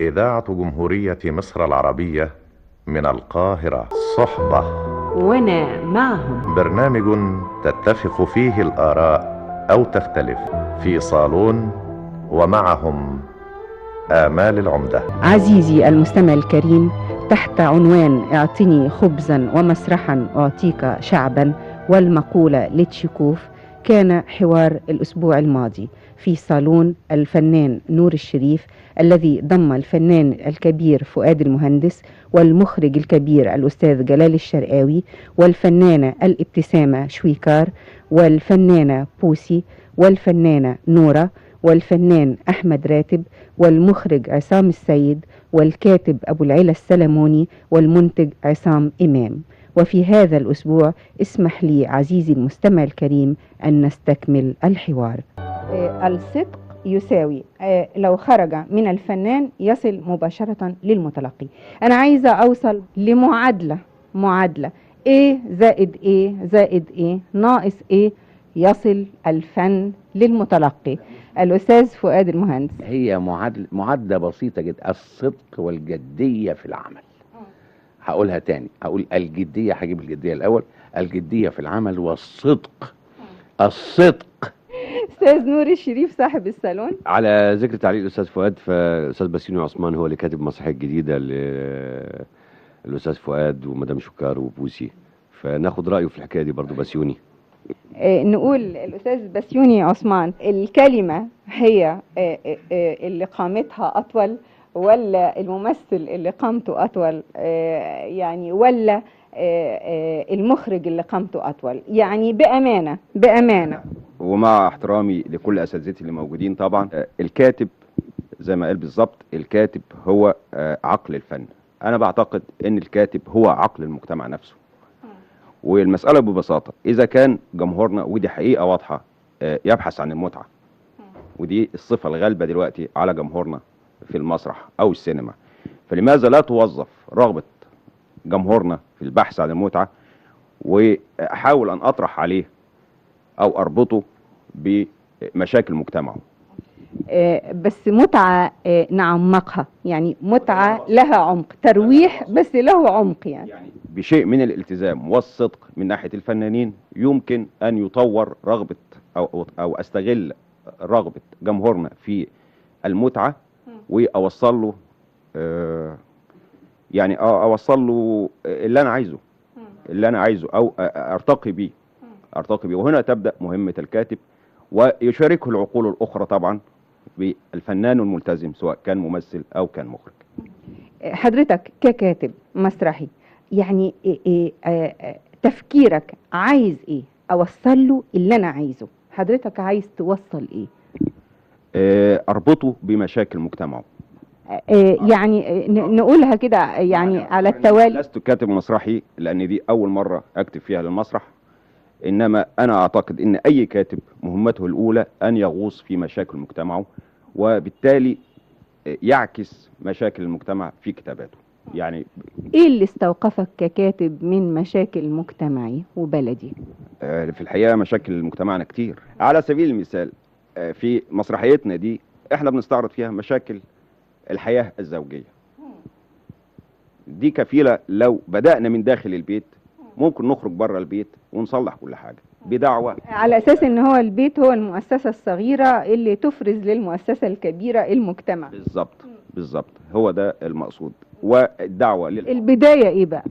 إذاعة جمهورية مصر العربية من القاهرة. صحبة. وأنا معهم. برنامج تتفق فيه الآراء أو تختلف في صالون ومعهم آمال العمدة. عزيزي المستمع الكريم تحت عنوان اعطني خبزا ومسرحا أعطيك شعبا والمقولة لتشيكوف كان حوار الأسبوع الماضي. في صالون الفنان نور الشريف الذي ضم الفنان الكبير فؤاد المهندس والمخرج الكبير الأستاذ جلال الشرقاوي والفنانة الابتسامة شويكار والفنانة بوسي والفنانة نورة والفنان أحمد راتب والمخرج عصام السيد والكاتب أبو العلا السلموني والمنتج عصام إمام. وفي هذا الأسبوع اسمح لي عزيزي المستمع الكريم أن نستكمل الحوار. الصدق يساوي. آه، لو خرج من الفنان يصل مباشرة للمتلقي. أنا عايزة أوصل لمعادلة. معادلة. A زائد A زائد A. ناقص A يصل الفن للمتلقي. الأستاذ فؤاد المهندس. هي معادلة معادلة بسيطة جدا. الصدق والجدية في العمل. هقولها تاني. هقول الجدية هجيب الجدية الأول. الجدية في العمل والصدق. الصدق أستاذ نور الشريف صاحب الصالون. على ذكر تعليق الأستاذ فؤاد فالاستاذ باسينو عثمان هو اللي كاتب مسرحيه جديدة للأستاذ فؤاد ومدام شكار وبوسي. فناخد رأيه في الحكاية دي برضو بسيوني آه، نقول الأستاذ بسيوني عثمان الكلمة هي آه، آه، اللي قامتها أطول ولا الممثل اللي قامته أطول آه، يعني ولا المخرج اللي قامته أطول. يعني بأمانة بأمانة. ومع احترامي لكل أساتذتي اللي موجودين طبعا آه، الكاتب زي ما قال بالظبط الكاتب هو آه، عقل الفن. أنا بعتقد إن الكاتب هو عقل المجتمع نفسه. والمسألة ببساطة إذا كان جمهورنا ودي حقيقة واضحة آه، يبحث عن المتعة. ودي الصفة الغالبة دلوقتي على جمهورنا في المسرح أو السينما. فلماذا لا توظف رغبة جمهورنا في البحث عن المتعة وأحاول أن أطرح عليه أو أربطه بمشاكل مجتمعه. آه، بس متعة آه، نعمقها. يعني متعة لها عمق ترويح بس له عمق يعني. يعني بشيء من الالتزام والصدق من ناحية الفنانين يمكن أن يطور رغبة أو أو أستغل رغبة جمهورنا في المتعة وأوصل له آه، يعني أ- أوصل له اللي أنا عايزه. اللي أنا عايزه أو أرتقي بيه. أرتقي بيه. وهنا تبدأ مهمة الكاتب. ويشاركه العقول الأخرى طبعا بالفنان الملتزم سواء كان ممثل أو كان مخرج. حضرتك ككاتب مسرحي يعني إيه إيه آه، تفكيرك عايز إيه؟ أوصل له اللي أنا عايزه. حضرتك عايز توصل إيه؟ آه، أربطه بمشاكل مجتمعه. يعني آه، نقولها كده يعني على التوالي. لست كاتب مسرحي لأن دي أول مرة أكتب فيها للمسرح. إنما أنا أعتقد إن أي كاتب مهمته الأولى أن يغوص في مشاكل مجتمعه وبالتالي يعكس مشاكل المجتمع في كتاباته. يعني إيه اللي استوقفك ككاتب من مشاكل مجتمعي وبلدي؟ آه، في الحقيقة مشاكل مجتمعنا كتير. على سبيل المثال آه، في مسرحيتنا دي إحنا بنستعرض فيها مشاكل الحياة الزوجية. دي كفيلة لو بدأنا من داخل البيت ممكن نخرج بره البيت ونصلح كل حاجة بدعوه على أساس إن هو البيت هو المؤسسة الصغيرة اللي تفرز للمؤسسة الكبيرة المجتمع. بالظبط بالظبط هو ده المقصود والدعوه لل... البداية إيه بقى؟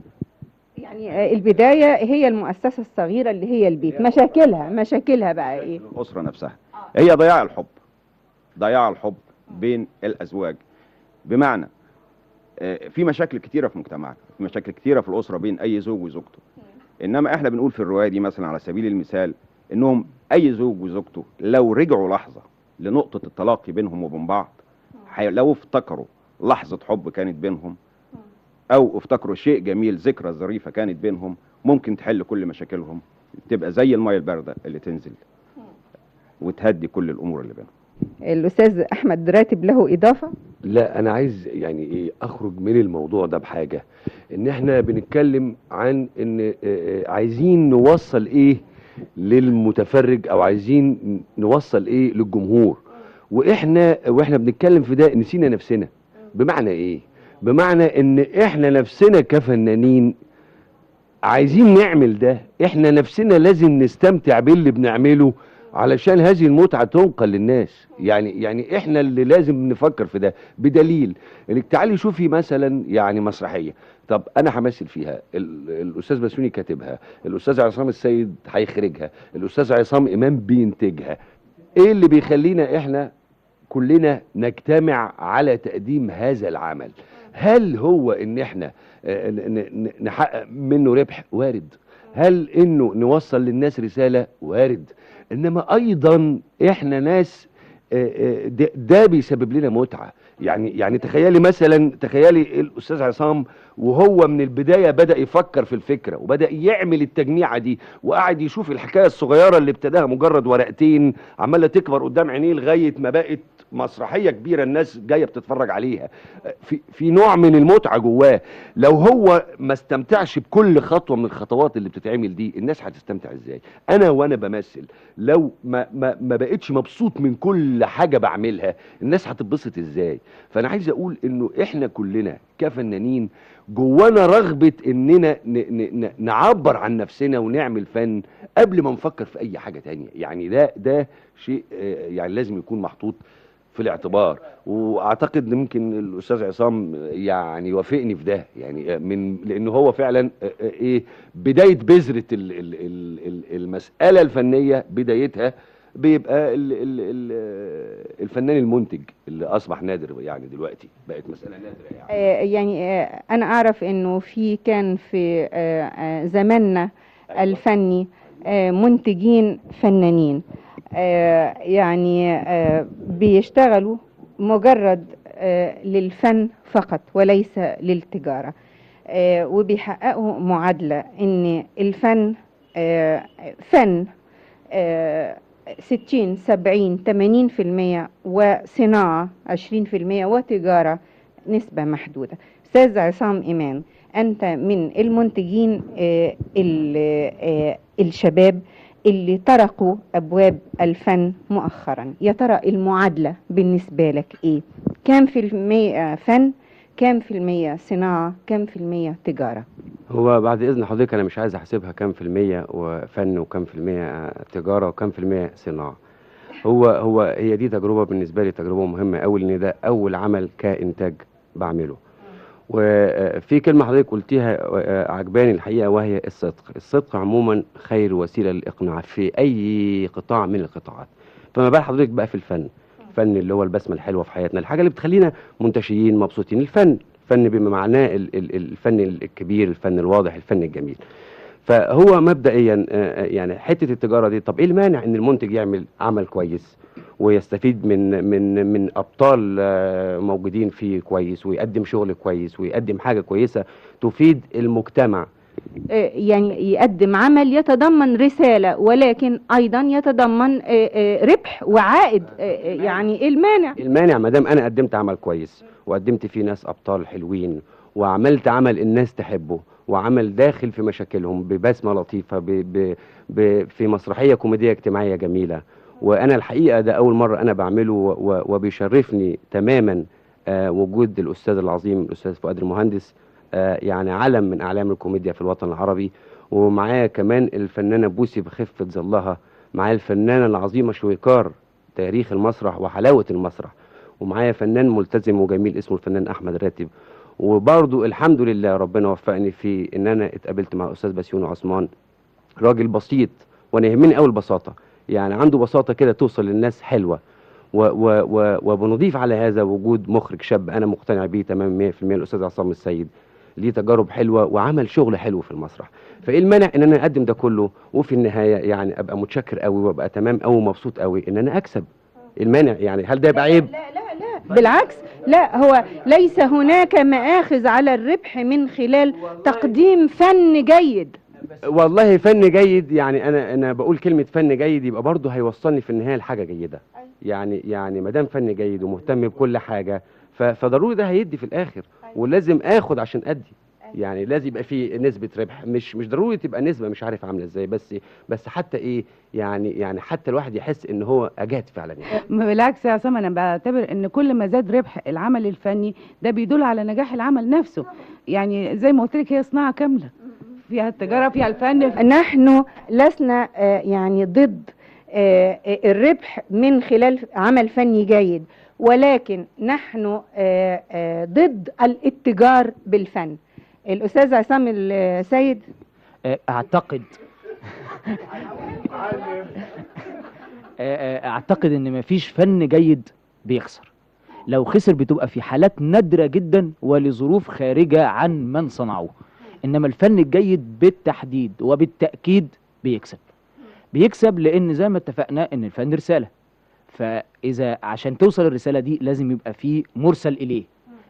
يعني البداية هي المؤسسة الصغيرة اللي هي البيت. مشاكلها مشاكلها بقى إيه؟ الأسرة نفسها. هي ضياع الحب ضياع الحب بين الأزواج. بمعنى آه، في مشاكل كتيرة في مجتمعنا في مشاكل كتيرة في الأسرة بين أي زوج وزوجته. إنما إحنا بنقول في الرواية دي مثلا على سبيل المثال إنهم أي زوج وزوجته لو رجعوا لحظة لنقطة التلاقي بينهم وبين بعض لو افتكروا لحظة حب كانت بينهم أو افتكروا شيء جميل ذكرى ظريفة كانت بينهم ممكن تحل كل مشاكلهم تبقى زي المية الباردة اللي تنزل وتهدي كل الأمور اللي بينهم. الأستاذ أحمد راتب له إضافة. لا أنا عايز يعني إيه أخرج من الموضوع ده بحاجة. إن إحنا بنتكلم عن إن عايزين نوصل إيه للمتفرج أو عايزين نوصل إيه للجمهور. وإحنا وإحنا بنتكلم في ده نسينا نفسنا. بمعنى إيه؟ بمعنى إن إحنا نفسنا كفنانين عايزين نعمل ده إحنا نفسنا لازم نستمتع باللي بنعمله. علشان هذه المتعة تنقل للناس. يعني يعني إحنا اللي لازم نفكر في ده بدليل. انك تعالي شوفي مثلا يعني مسرحية. طب أنا همثل فيها. ال- الأستاذ بسيوني كاتبها. الأستاذ عصام السيد هيخرجها. الأستاذ عصام إمام بينتجها. إيه اللي بيخلينا إحنا كلنا نجتمع على تقديم هذا العمل؟ هل هو إن إحنا آه، نحقق منه ربح؟ وارد. هل إنه نوصل للناس رسالة؟ وارد. إنما أيضا إحنا ناس آه، آه، ده- ده بيسبب لنا متعة. يعني يعني تخيلي مثلا تخيلي الأستاذ عصام وهو من البداية بدأ يفكر في الفكرة وبدأ يعمل التجميعة دي وقعد يشوف الحكاية الصغيرة اللي ابتداها مجرد ورقتين عمالة تكبر قدام عينيه لغاية ما بقت مسرحية كبيرة الناس جاية بتتفرج عليها. في في نوع من المتعة جواه. لو هو ما استمتعش بكل خطوة من الخطوات اللي بتتعمل دي الناس هتستمتع إزاي؟ أنا وأنا بمثل لو ما ما ما بقتش مبسوط من كل حاجة بعملها الناس هتتبسط إزاي؟ فأنا عايز أقول إنه إحنا كلنا كفنانين جوانا رغبة إننا نعبر عن نفسنا ونعمل فن قبل ما نفكر في أي حاجة تانية. يعني ده ده شيء آه، يعني لازم يكون محطوط. في الاعتبار. وأعتقد إن ممكن الأستاذ عصام يعني يوافقني في ده. يعني من لأنه هو فعلا إيه بداية بذرة ال- ال- ال- ال- المسألة الفنية بدايتها بيبقى ال ال ال الفنان المنتج اللي أصبح نادر يعني دلوقتي. بقت مسألة نادرة يعني. يعني أنا أعرف إنه في كان في زماننا الفني آه، منتجين فنانين. يعني آه، بيشتغلوا مجرد آه، للفن فقط وليس للتجارة. آه، وبيحققوا معادلة إن الفن آه، فن آه، ستين سبعين تمانين في المية وصناعة عشرين في المية وتجارة نسبة محدودة. أستاذ عصام إيمان أنت من المنتجين آه، ال- آه، الشباب اللي طرقوا أبواب الفن مؤخرا. يا ترى المعادلة بالنسبة لك إيه؟ كام في المية فن؟ كام في المية صناعة؟ كام في المية تجارة؟ هو بعد إذن حضرتك أنا مش عايز أحسبها كام في المية وفن وكام في المية تجارة وكام في المية صناعة. هو هو هي دي تجربة بالنسبة لي تجربة مهمة. قوي لأن ده أول عمل كإنتاج بعمله. وفي كلمة حضرتك قلتيها آه، عجباني الحقيقة وهي الصدق. الصدق عموما خير وسيلة للإقناع في أي قطاع من القطاعات. فما بال حضرتك بقى في الفن الفن اللي هو البسمة الحلوة في حياتنا الحاجة اللي بتخلينا منتشيين مبسوطين الفن. الفن بما معناه ال- ال- الفن الكبير الفن الواضح الفن الجميل. فهو مبدئيا آه، آه، يعني حتة التجارة دي طب إيه المانع إن المنتج يعمل عمل كويس ويستفيد من من من أبطال آه، موجودين فيه كويس ويقدم شغل كويس ويقدم حاجة كويسة تفيد المجتمع؟ يعني يقدم عمل يتضمن رسالة ولكن أيضا يتضمن ربح وعائد يعني إيه المانع؟ المانع ما دام أنا قدمت عمل كويس وقدمت فيه ناس أبطال حلوين وعملت عمل الناس تحبه وعمل داخل في مشاكلهم ببسمة لطيفة ب ب ب في مسرحية كوميدية اجتماعية جميلة. وأنا الحقيقة ده أول مرة أنا بعمله وبيشرفني تماما آه وجود الأستاذ العظيم الأستاذ فؤاد المهندس آه يعني علم من أعلام الكوميديا في الوطن العربي. ومعايا كمان الفنانة بوسي بخفه ظلها معايا الفنانة العظيمة شويكار تاريخ المسرح وحلاوة المسرح. ومعايا فنان ملتزم وجميل اسمه الفنان أحمد راتب. وبرضو الحمد لله ربنا وفقني في إن أنا اتقابلت مع أستاذ بسيوني عثمان. راجل بسيط وأنا يهمني قوي البساطة. يعني عنده بساطة كده توصل للناس حلوة. و و و وبنضيف على هذا وجود مخرج شاب أنا مقتنع بيه تمام 100% الأستاذ عصام السيد. ليه تجارب حلوة وعمل شغل حلو في المسرح. فإيه المانع إن أنا أقدم ده كله وفي النهاية يعني أبقى متشكر قوي وأبقى تمام قوي ومبسوط قوي إن أنا أكسب؟ المانع يعني هل ده يبقى عيب لا لا بالعكس لا هو ليس هناك مآخذ على الربح من خلال تقديم فن جيد. والله فن جيد يعني أنا أنا بقول كلمة فن جيد يبقى برضه هيوصلني في النهاية لحاجة جيدة. يعني يعني ما دام فن جيد ومهتم بكل حاجة فضروري ده هيدي في الآخر. ولازم آخد عشان أدي. يعني لازم يبقى في نسبة ربح. مش مش ضروري تبقى نسبة مش عارف عاملة إزاي بس بس حتى إيه يعني يعني حتى الواحد يحس ان هو اجاد فعلا يعني. بالعكس يا عصام أنا بعتبر إن كل ما زاد ربح العمل الفني ده بيدل على نجاح العمل نفسه. يعني زي ما قلت لك هي صناعة كاملة. فيها التجارة فيها الفن. نحن لسنا آه، يعني ضد آه، الربح من خلال عمل فني جيد. ولكن نحن آه، ضد الاتجار بالفن. الأستاذ عصام السيد آه، أعتقد. آه، آه، أعتقد إن مفيش فن جيد بيخسر. لو خسر بتبقى في حالات نادرة جدا ولظروف خارجة عن من صنعوه. إنما الفن الجيد بالتحديد وبالتأكيد بيكسب. بيكسب لأن زي ما اتفقنا إن الفن رسالة. فإذا عشان توصل الرسالة دي لازم يبقى في مرسل إليه.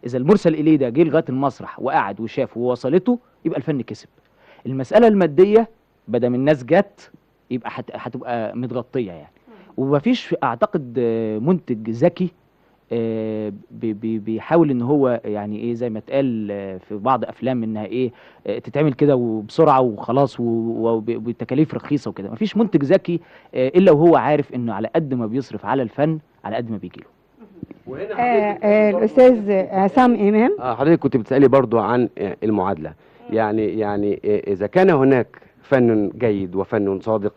إذا المرسل إليه ده جه لغاية المسرح وقعد وشاف ووصلته يبقى الفن كسب. المسألة المادية بدل الناس جت يبقى هت- هتبقى متغطية يعني. ومفيش أعتقد منتج ذكي آه، بي- بي- بيحاول إن هو يعني إيه زي ما اتقال آه، في بعض أفلام إنها إيه آه، تتعمل كده وبسرعة وخلاص وبتكاليف رخيصة وكده. مفيش منتج ذكي إلا وهو عارف إنه على قد ما بيصرف على الفن على قد ما بيجيله. آه، آه، الأستاذ عصام إمام. آه حضرتك كنت بتسألي برضو عن آه، المعادلة. يعني يعني آه، إذا كان هناك فن جيد وفن صادق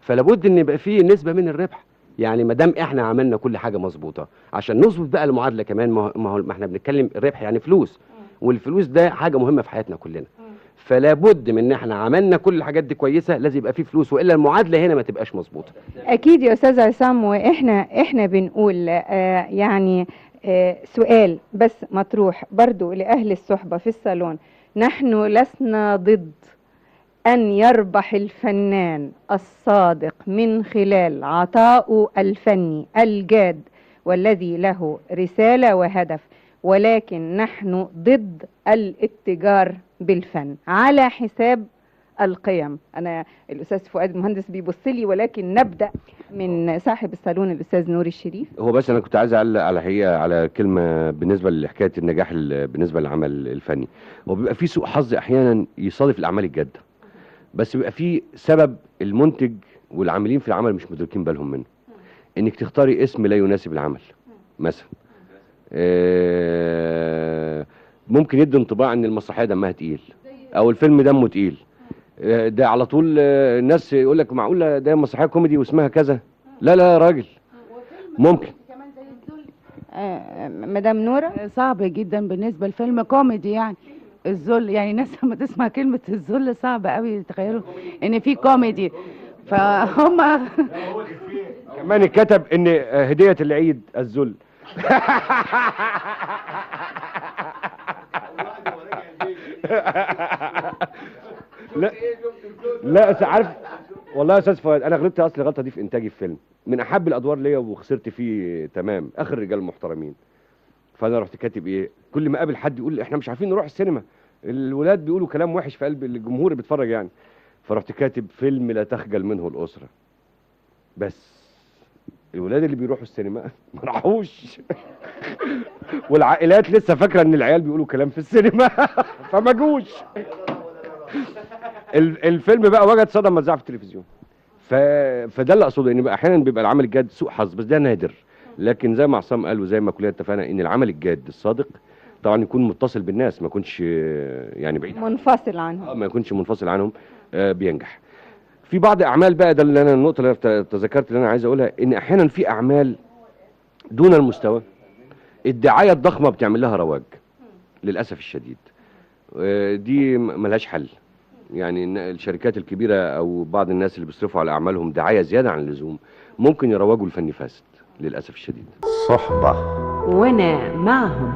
فلابد إن يبقى فيه نسبة من الربح. يعني ما دام إحنا عملنا كل حاجة مظبوطة عشان نظبط بقى المعادلة كمان ما هو- ما هو ما إحنا بنتكلم الربح يعني فلوس. والفلوس ده حاجة مهمة في حياتنا كلنا. فلا بد من إن إحنا عملنا كل الحاجات دي كويسة لازم يبقى فيه فلوس وإلا المعادلة هنا ما تبقاش مظبوطة. أكيد يا أستاذ عصام وإحنا إحنا بنقول آه، يعني آه، سؤال بس مطروح برضو لأهل الصحبة في الصالون. نحن لسنا ضد أن يربح الفنان الصادق من خلال عطائه الفني الجاد والذي له رسالة وهدف ولكن نحن ضد الاتجار بالفن على حساب القيم. أنا الأستاذ فؤاد المهندس بيبص لي ولكن نبدأ من صاحب الصالون الأستاذ نور الشريف. هو بس أنا كنت عايز أعلق على هي على كلمة بالنسبة لحكاية النجاح ال- بالنسبة للعمل الفني. هو بيبقى في سوء حظ أحيانا يصادف الأعمال الجادة بس بيبقى في سبب المنتج والعاملين في العمل مش مدركين بالهم منه. إنك تختاري اسم لا يناسب العمل مثلا. آه، ممكن يدي انطباع ان المسرحية دمها تقيل أو الفيلم دمه تقيل. آه، ده على طول آه، الناس يقول لك معقولة ده مسرحية كوميدي واسمها كذا؟ لا لا يا راجل. ممكن. آه، مدام نورة؟ صعب جدا بالنسبة لفيلم كوميدي يعني. الذل يعني الناس لما تسمع كلمة الذل صعب قوي تخيلوا إن في كوميدي. فهم كمان اتكتب إن آه، هدية العيد الذل. لا. لا عارف والله يا أستاذ فؤاد أنا غلطت أصل الغلطه دي في إنتاجي في فيلم. من أحب الأدوار ليا وخسرت فيه تمام آخر رجال محترمين. فأنا رحت كاتب إيه؟ كل ما أقابل حد يقول إحنا مش عارفين نروح السينما. الولاد بيقولوا كلام وحش في قلب الجمهور اللي بيتفرج يعني. فرحت كاتب فيلم لا تخجل منه الأسرة. بس. الولاد اللي بيروحوا السينما ما راحوش. والعائلات لسه فاكرة إن العيال بيقولوا كلام في السينما فما جوش. ال- الفيلم بقى وجد صدى لما اتذاع في التلفزيون. ف... فده اللي أقصده إن بقى أحيانا بيبقى العمل الجاد سوء حظ بس ده نادر. لكن زي ما عصام قال وزي ما كلنا اتفقنا إن العمل الجاد الصادق طبعا يكون متصل بالناس ما يكونش يعني بعيد. منفصل عنهم. آه، ما يكونش منفصل عنهم آه، بينجح. في بعض أعمال بقى ده اللي أنا النقطة اللي أنا تذكرت اللي أنا عايز أقولها إن أحيانا في أعمال دون المستوى الدعاية الضخمة بتعمل لها رواج للأسف الشديد. آه، دي ملهاش حل. يعني الشركات الكبيرة أو بعض الناس اللي بيصرفوا على أعمالهم دعاية زيادة عن اللزوم ممكن يروجوا الفن فاسد للأسف الشديد. صحبة. وأنا معهم.